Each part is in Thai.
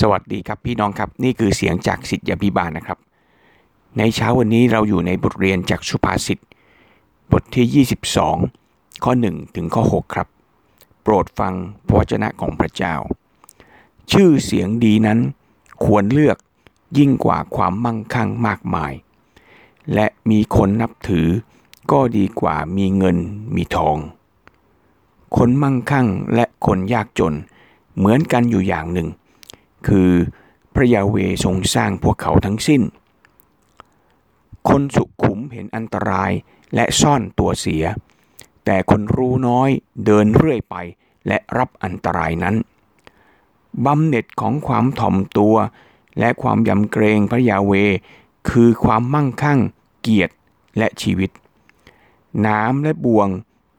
สวัสดีครับพี่น้องครับ นี่คือเสียงจากสิทธิพิบาลนะครับ ในเช้าวันนี้เราอยู่ในบทเรียนจากสุภาษิตบทที่ 22 ข้อ 1 ถึงข้อ 6 ครับ โปรดฟังพระวจนะของพระเจ้า ชื่อเสียงดีนั้นควรเลือกยิ่งกว่าความมั่งคั่งมากมาย และมีคนนับถือก็ดีกว่ามีเงินมีทอง คนมั่งคั่งและคนยากจนเหมือนกันอยู่อย่างหนึ่ง คือพระยาเวทรงสร้างพวกเขาทั้งสิ้น คนสุขุมเห็นอันตรายและซ่อนตัวเสีย แต่คนรู้น้อยเดินเรื่อยไปและรับอันตรายนั้นบำเหน็จของความถ่อมตัว และความยำเกรงพระยาเว คือความมั่งคั่ง เกียรติและชีวิต น้ำและบ่วง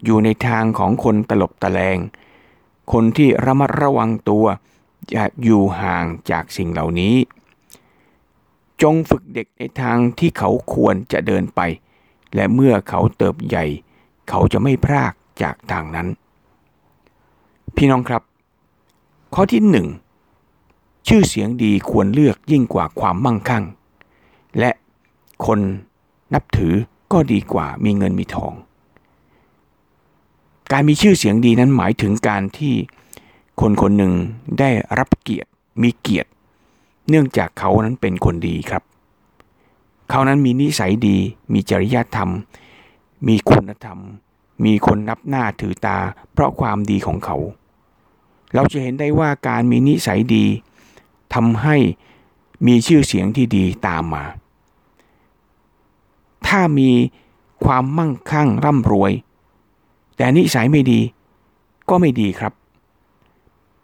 อยู่ในทางของคนตลบตะแลง คนที่ระมัดระวังตัว จะอยู่ห่างจากสิ่งเหล่านี้ จงฝึกเด็กในทางที่เขาควรจะเดินไป และเมื่อเขาเติบใหญ่ เขาจะไม่พรากจากทางนั้น พี่น้องครับ ข้อที่หนึ่งชื่อเสียงดีควรเลือกยิ่งกว่าความมั่งคั่ง และคนนับถือก็ดีกว่ามีเงินมีทอง การมีชื่อเสียงดีนั้นหมายถึงการที่ คนคนหนึ่งได้รับเกียรติมีเกียรติ เนื่องจากเขานั้นเป็นคนดีครับ เขานั้นมีนิสัยดี มีจริยธรรม มีคุณธรรม มีคนนับหน้าถือตา เพราะความดีของเขา เราจะเห็นได้ว่าการมีนิสัยดีทำให้มีชื่อเสียงที่ดีตามมา ถ้ามีความมั่งคั่งร่ำรวย แต่นิสัยไม่ดีก็ไม่ดีครับ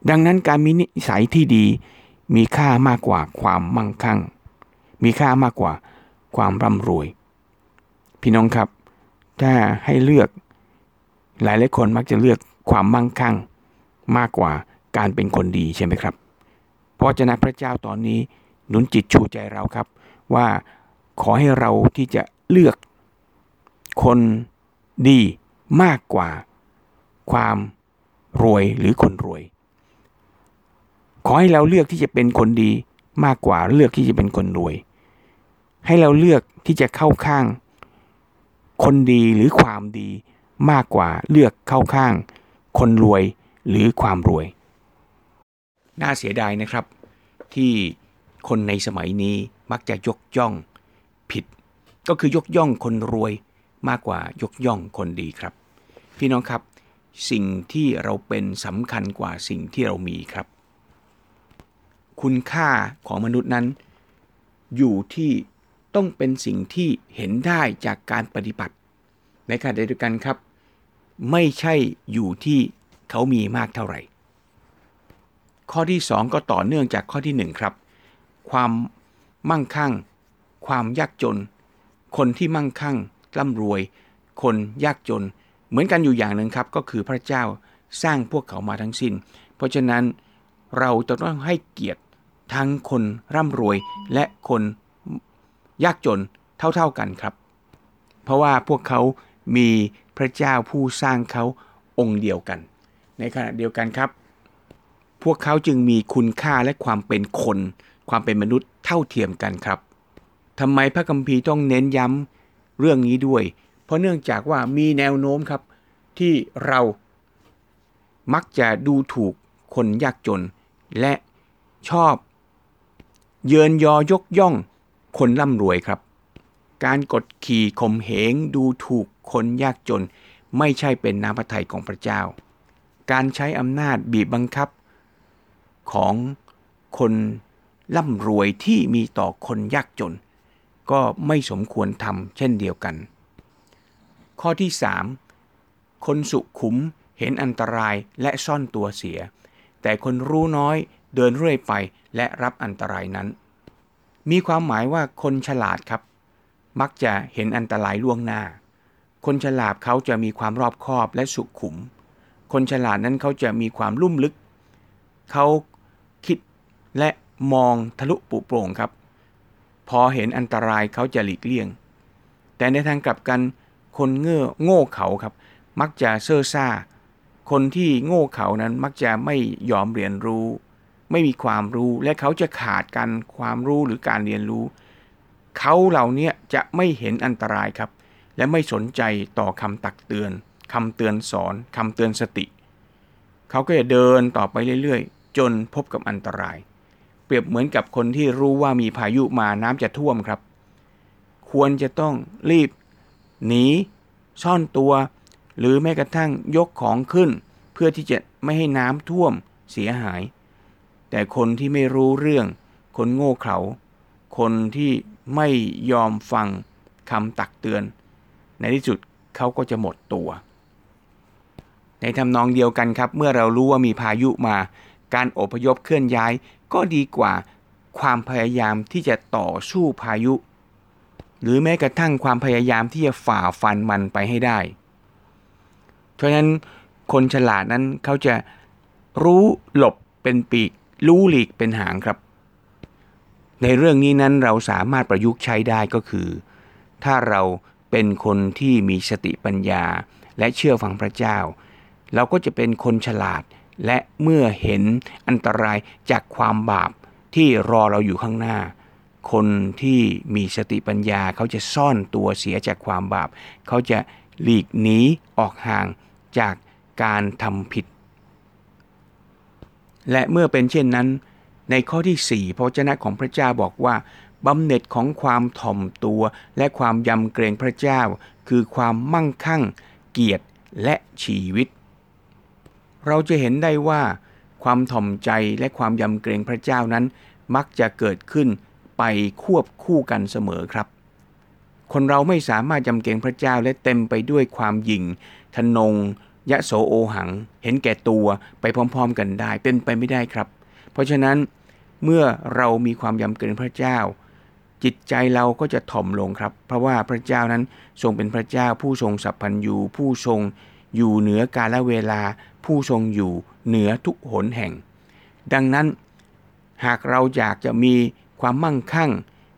ดังนั้นการมีนิสัยที่ดีมีค่ามากกว่าความมั่งคั่ง มีค่ามากกว่าความร่ำรวย พี่น้องครับ ถ้าให้เลือก หลายหลายคนมักจะเลือกความมั่งคั่ง มากกว่าการเป็นคนดีใช่ไหมครับเพราะฉะนั้นพระเจ้าตอนนี้หนุนจิตชูใจเราครับ ว่าขอให้เราที่จะเลือกคนดีมากกว่า ความรวยหรือคนรวย ขอให้เราเลือกที่จะเป็นคนดีมากกว่าเลือกที่จะเป็นคนรวย ให้เราเลือกที่จะเข้าข้าง คนดีหรือความดีมากกว่าเลือกเข้าข้าง คนรวยหรือความรวย น่าเสียดายนะครับ ที่คนในสมัยนี้มักจะยกย่องผิด ก็คือยกย่องคนรวยมากกว่ายกย่องคนดีครับ พี่น้องครับ สิ่งที่เราเป็นสำคัญกว่าสิ่งที่เรามีครับ คุณค่าของมนุษย์นั้น อยู่ที่ต้องเป็นสิ่งที่เห็นได้จากการปฏิบัติ ในขณะเดียวกันครับ ไม่ใช่อยู่ที่เขามีมากเท่าไหร่ ข้อที่ 2 ก็ต่อเนื่องจากข้อที่ 1 ครับ ความมั่งคั่ง ความยากจน คนที่มั่งคั่งร่ำรวย คนยากจน เหมือนกันอยู่อย่างหนึ่งครับ ก็คือพระเจ้าสร้างพวกเขามาทั้งสิ้น เพราะฉะนั้นเราจะต้องให้เกียรติ ทั้งคนร่ำรวยและคนยากจนเท่าๆกันครับ เพราะว่าพวกเขามีพระเจ้าผู้สร้างเขาองค์เดียวกัน ในขณะเดียวกันครับ พวกเขาจึงมีคุณค่าและความเป็นคน ความเป็นมนุษย์เท่าเทียมกันครับทำไมพระคัมภีร์ต้องเน้นย้ำเรื่องนี้ด้วย เพราะเนื่องจากว่ามีแนวโน้มครับที่เรามักจะดูถูกคนยากจน และชอบ เยินยอยกย่อง คนร่ำรวยครับ การกดขี่ข่มเหงดูถูกคนยากจน ไม่ใช่เป็นน้ำพระทัยของพระเจ้า การใช้อำนาจบีบบังคับ ของคนร่ำรวยที่มีต่อคนยากจน ก็ไม่สมควรทำเช่นเดียวกัน ข้อที่ 3 คนสุขุมเห็นอันตรายและซ่อนตัวเสีย แต่คนรู้น้อย เดินเรื่อยไปและรับอันตรายนั้น มีความหมายว่าคนฉลาดครับ มักจะเห็นอันตรายล่วงหน้า คนฉลาดเขาจะมีความรอบคอบและสุขุม คนฉลาดนั้นเขาจะมีความลุ่มลึก เขาคิดและมองทะลุปุโปร่งครับ พอเห็นอันตรายเขาจะหลีกเลี่ยง แต่ในทางกลับกันคนเง่อโง่เขาครับ มักจะเซ่อซ่า คนที่โง่เขานั้นมักจะไม่ยอมเรียนรู้ ไม่มีความรู้และเขาจะขาดการความรู้หรือการเรียนรู้ เขาเหล่านี้จะไม่เห็นอันตรายครับ และไม่สนใจต่อคำตักเตือนคำเตือนสอนคำเตือนสติ เขาก็จะเดินต่อไปเรื่อยๆ จนพบกับอันตราย เปรียบเหมือนกับคนที่รู้ว่ามีพายุมาน้ำจะท่วมครับ ควรจะต้องรีบ หนี ซ่อนตัว หรือแม้กระทั่งยกของขึ้น เพื่อที่จะไม่ให้น้ำท่วมเสียหาย แต่คนที่ไม่รู้เรื่อง คนโง่เขลาคนที่ไม่ยอมฟังคำตักเตือน ในที่สุดเขาก็จะหมดตัว ในทำนองเดียวกันครับ เมื่อเรารู้ว่ามีพายุมา การอพยพเคลื่อนย้ายก็ดีกว่าความพยายามที่จะต่อสู้พายุ หรือแม้กระทั่งความพยายามที่จะฝ่าฟันมันไปให้ได้ เพราะฉะนั้นคนฉลาดนั้นเขาจะรู้หลบเป็นปีก รู้หลีกเป็นหางครับ ในเรื่องนี้นั้นเราสามารถประยุกต์ใช้ได้ก็คือ ถ้าเราเป็นคนที่มีสติปัญญาและเชื่อฟังพระเจ้า เราก็จะเป็นคนฉลาดและเมื่อเห็นอันตรายจากความบาปที่รอเราอยู่ข้างหน้า คนที่มีสติปัญญาเขาจะซ่อนตัวเสียจากความบาป เขาจะหลีกหนีออกห่างจากการทำผิด และเมื่อเป็นเช่นนั้น ในข้อที่ 4 พระเจ้าของพระเจ้าบอกว่าบำเหน็จของความถ่อมตัว และความยำเกรงพระเจ้า คือความมั่งคั่ง เกียรติและชีวิต เราจะเห็นได้ว่า ความถ่อมใจและความยำเกรงพระเจ้านั้น มักจะเกิดขึ้นไปควบคู่กันเสมอครับ คนเราไม่สามารถยำเกรงพระเจ้าและเต็มไปด้วยความหยิ่ง ทนง ยะโสโอหัง เห็นแก่ตัวไปพร้อมๆ กันได้ เป็นไปไม่ได้ครับ เพราะฉะนั้นเมื่อเรามีความยำเกรงพระเจ้า จิตใจเราก็จะถ่อมลงครับ เพราะว่าพระเจ้านั้นทรงเป็นพระเจ้า ผู้ทรงสัพพัญญูผู้ทรงอยู่เหนือกาลเวลา ผู้ทรงอยู่เหนือทุกหนแห่ง ดังนั้นหากเราอยากจะมีความมั่งคั่ง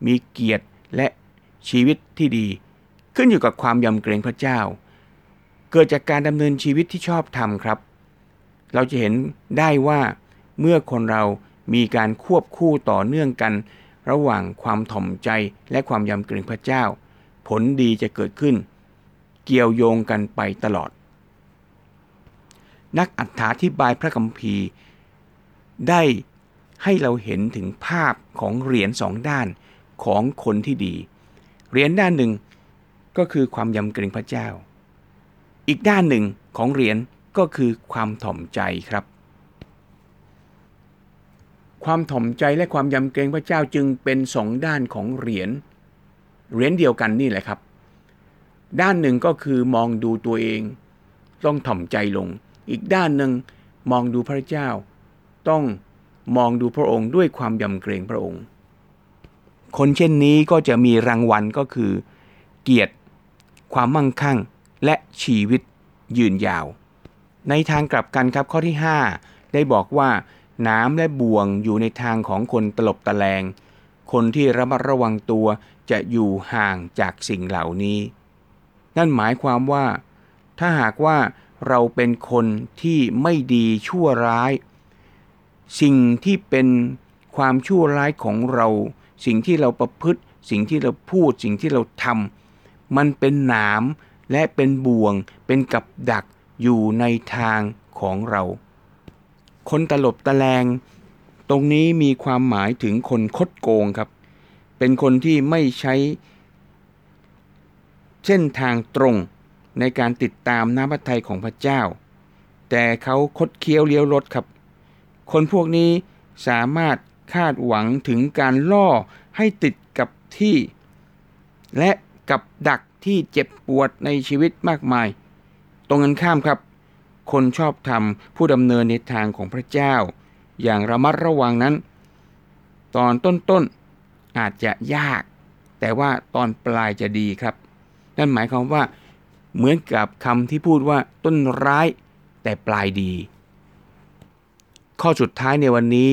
มีเกียรติและชีวิตที่ดี ขึ้นอยู่กับความยำเกรงพระเจ้า เกิดจากการดำเนินชีวิตที่ชอบธรรมครับ เราจะเห็นได้ว่าเมื่อคนเรามีการควบคู่ต่อเนื่องกัน ระหว่างความถ่อมใจและความยำเกรงพระเจ้า ผลดีจะเกิดขึ้น เกี่ยวโยงกันไปตลอด นักอัถาธิบายพระคัมภีร์ ได้ให้เราเห็นถึงภาพของเหรียญสองด้านของคนที่ดี เหรียญด้านหนึ่งก็คือความยำเกรงพระเจ้า อีกด้านหนึ่งของเหรียญก็คือความถ่อมใจครับ ความถ่อมใจและความยำเกรงพระเจ้าจึงเป็นสองด้านของเหรียญเหรียญเดียวกันนี่แหละครับ ด้านหนึ่งก็คือมองดูตัวเอง ต้องถ่อมใจลง อีกด้านหนึ่งมองดูพระเจ้า ต้องมองดูพระองค์ด้วยความยำเกรงพระองค์ คนเช่นนี้ก็จะมีรางวัลก็คือ เกียรติ ความมั่งคั่ง และชีวิตยืนยาว ในทางกลับกันครับข้อที่ 5 ได้บอกว่า น้ำและบ่วงอยู่ในทางของคนตลบตะแลง คนที่ระมัดระวังตัวจะอยู่ห่างจากสิ่งเหล่านี้ นั่นหมายความว่า ถ้าหากว่าเราเป็นคนที่ไม่ดีชั่วร้าย สิ่งที่เป็นความชั่วร้ายของเรา สิ่งที่เราประพฤติ สิ่งที่เราพูด สิ่งที่เราทำมันเป็นหนาม และเป็นบ่วงเป็นกับดักอยู่ในทางของเรา คนตลบตะแลง ตรงนี้มีความหมายถึงคนคดโกงครับ เป็นคนที่ไม่ใช้ เส้นทางตรงในการติดตามน้ำพระทัยของพระเจ้า แต่เขาคดเคี้ยวเลี้ยวรถครับ คนพวกนี้สามารถคาดหวังถึงการล่อให้ติดกับที่ และกับดัก ที่เจ็บปวดในชีวิตมากมาย ตรงกันข้ามครับ คนชอบทำผู้ดำเนินในทางของพระเจ้า อย่างระมัดระวังนั้น ตอนต้นๆอาจจะยาก แต่ว่าตอนปลายจะดีครับ นั่นหมายความว่า เหมือนกับคำที่พูดว่าต้นร้ายแต่ปลายดี ข้อสุดท้ายในวันนี้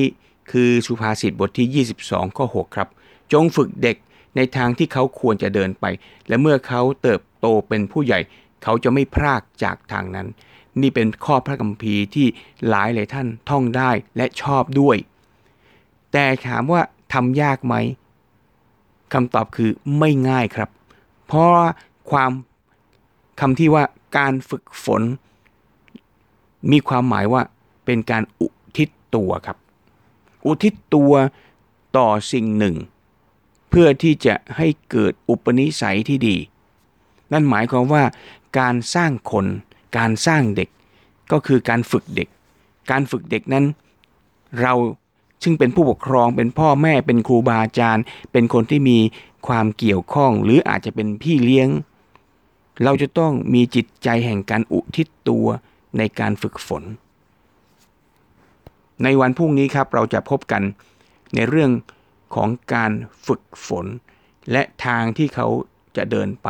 คือสุภาษิตบทที่ 22 ข้อ 6 ครับ จงฝึกเด็ก ในทางที่เขาควรจะเดินไป และเมื่อเขาเติบโตเป็นผู้ใหญ่ เขาจะไม่พรากจากทางนั้น นี่เป็นข้อพระคัมภีร์ที่หลายหลายท่านท่องได้และชอบด้วย แต่ถามว่าทำยากไหมคำตอบคือไม่ง่ายครับ เพราะความคำที่ว่าการฝึกฝน มีความหมายว่าเป็นการอุทิศตัวครับ อุทิศตัวต่อสิ่งหนึ่ง เพื่อที่จะให้เกิดอุปนิสัยที่ดี นั่นหมายความว่าการสร้างคน การสร้างเด็ก ก็คือการฝึกเด็ก การฝึกเด็กนั้น เราซึ่งเป็นผู้ปกครองเป็นพ่อแม่เป็นครูบาอาจารย์ เป็นคนที่มีความเกี่ยวข้อง หรืออาจจะเป็นพี่เลี้ยง เราจะต้องมีจิตใจแห่งการอุทิศตัวในการฝึกฝน ในวันพรุ่งนี้ครับเราจะพบกันในเรื่อง ของการฝึกฝน และทางที่เขาจะเดินไป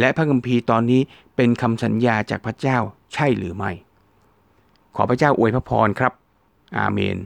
และพระคัมภีร์ตอนนี้เป็นคำสัญญาจากพระเจ้าใช่หรือไม่ ขอพระเจ้าอวยพระพรครับ อาเมน